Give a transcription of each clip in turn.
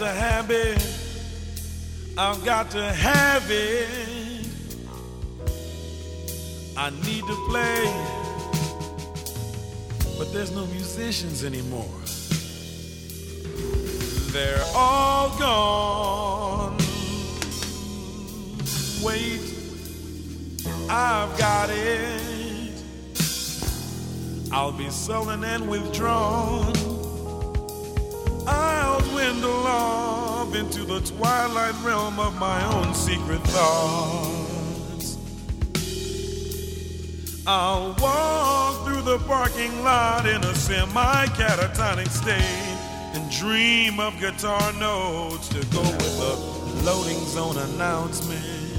I got to have it. I've got to have it. I need to play. But there's no musicians anymore. They're all gone. Wait, I've got it. I'll be sullen and withdrawn. I'll into the twilight realm of my own secret thoughts. I'll walk through the parking lot in a semi catatonic state and dream of guitar notes to go with the loading zone announcement.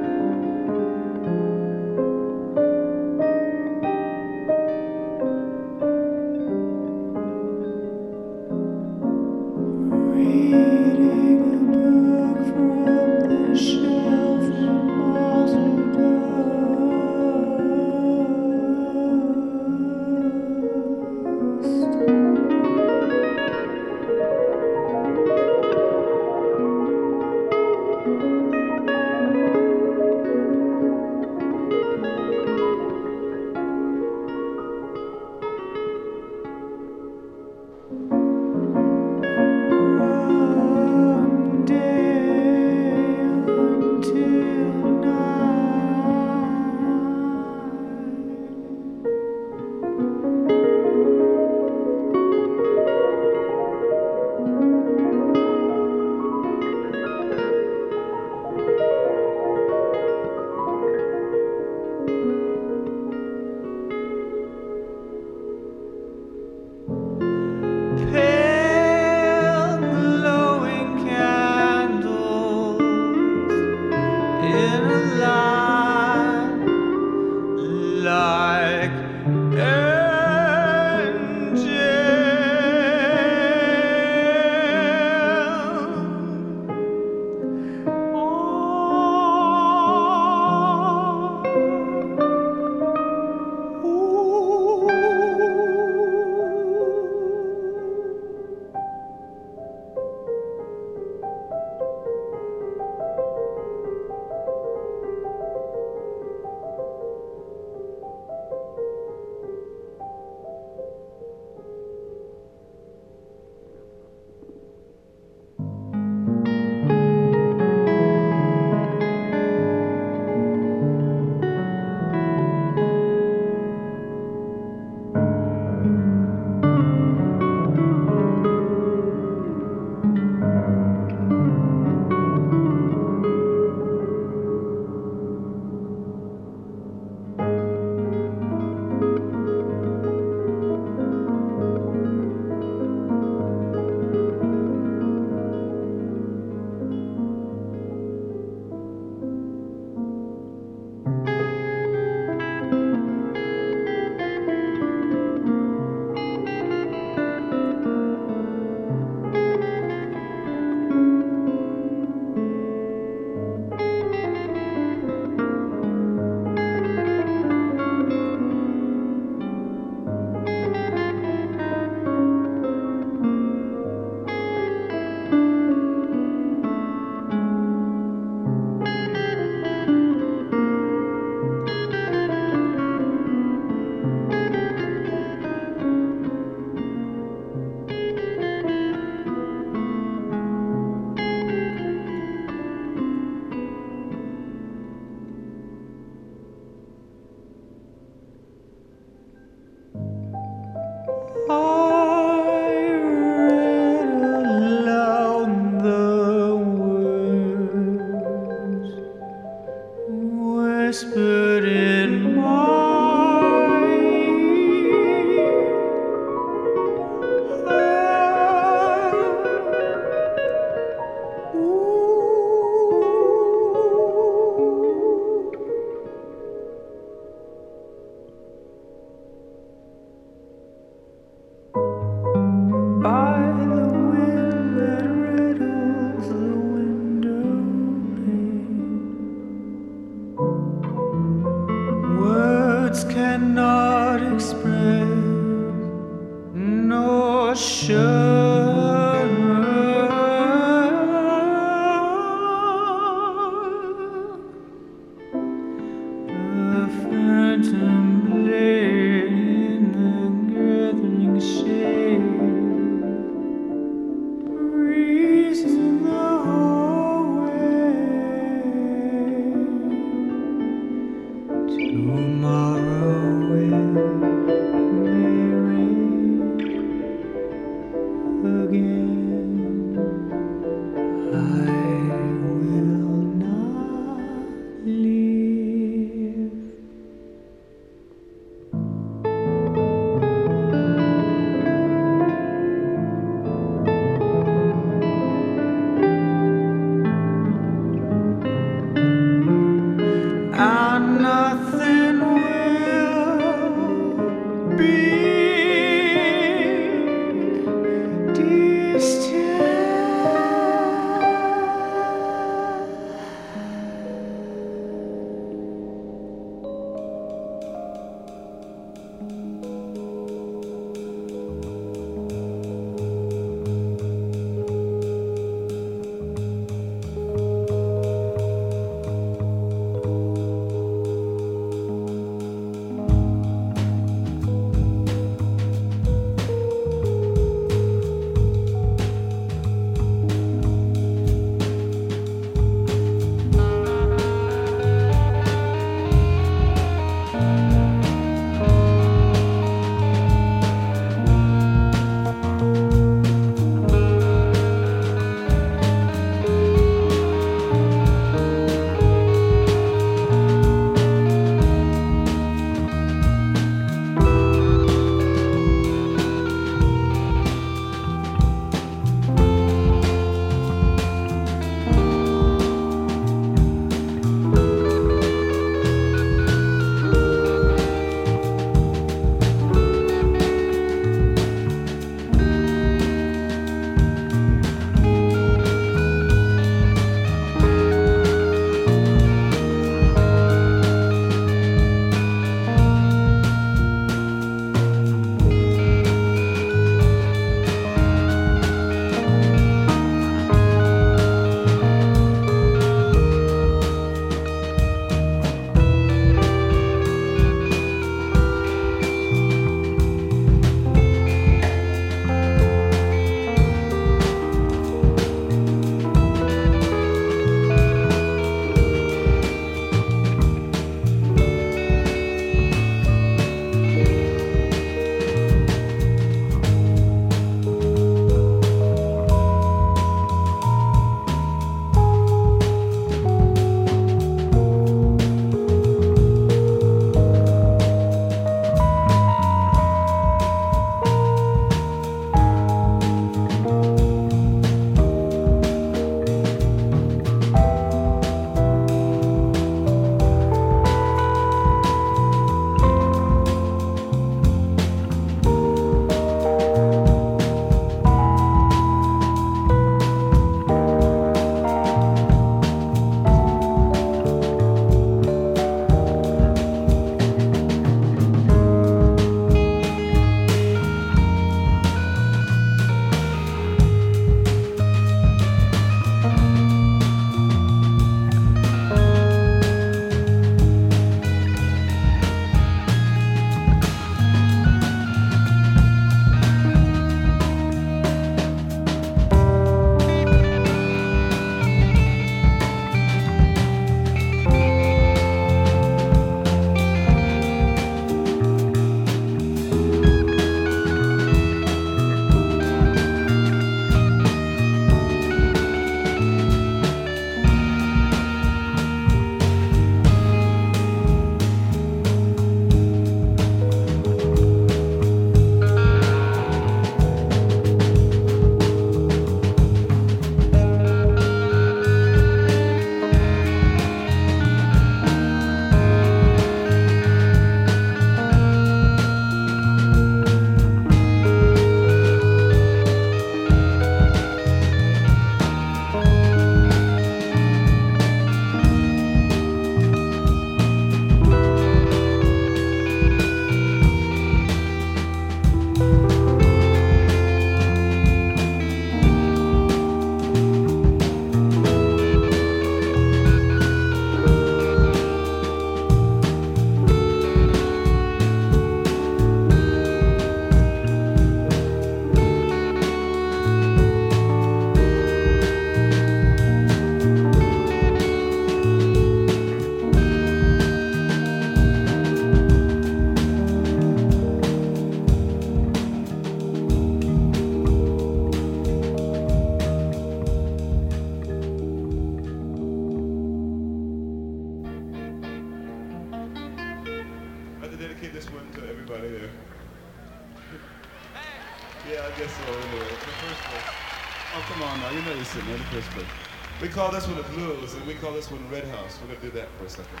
call this one Red House. We're going to do that for a second.